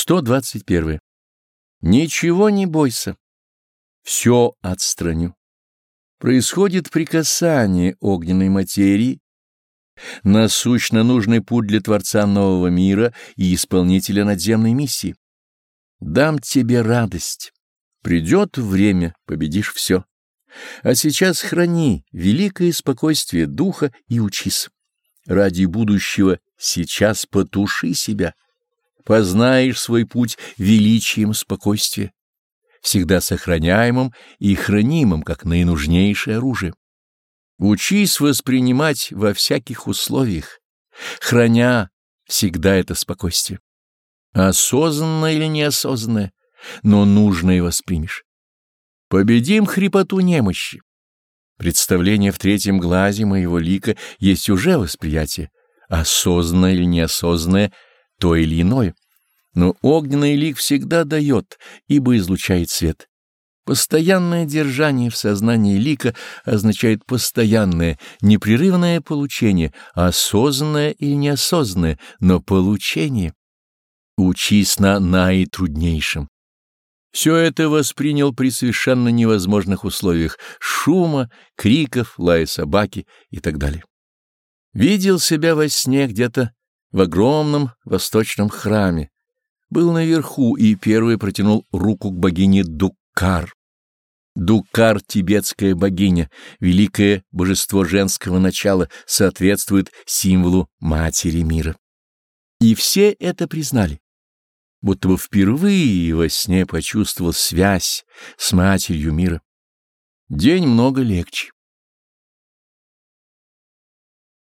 121. Ничего не бойся. Все отстраню. Происходит прикасание огненной материи, насущно нужный путь для Творца нового мира и исполнителя надземной миссии. Дам тебе радость. Придет время, победишь все. А сейчас храни великое спокойствие духа и учись. Ради будущего сейчас потуши себя познаешь свой путь величием спокойствия, всегда сохраняемым и хранимым, как наинужнейшее оружие. Учись воспринимать во всяких условиях, храня всегда это спокойствие. Осознанное или неосознанное, но нужное воспримешь. Победим хрипоту немощи. Представление в третьем глазе моего лика есть уже восприятие, осознанное или неосознанное — то или иное, но огненный лик всегда дает, ибо излучает свет. Постоянное держание в сознании лика означает постоянное, непрерывное получение, осознанное или неосознанное, но получение. Учись на наитруднейшем. Все это воспринял при совершенно невозможных условиях шума, криков, лая собаки и так далее. Видел себя во сне где-то в огромном восточном храме, был наверху и первый протянул руку к богине Дуккар. Дуккар — тибетская богиня, великое божество женского начала, соответствует символу Матери мира. И все это признали, будто бы впервые во сне почувствовал связь с Матерью мира. День много легче.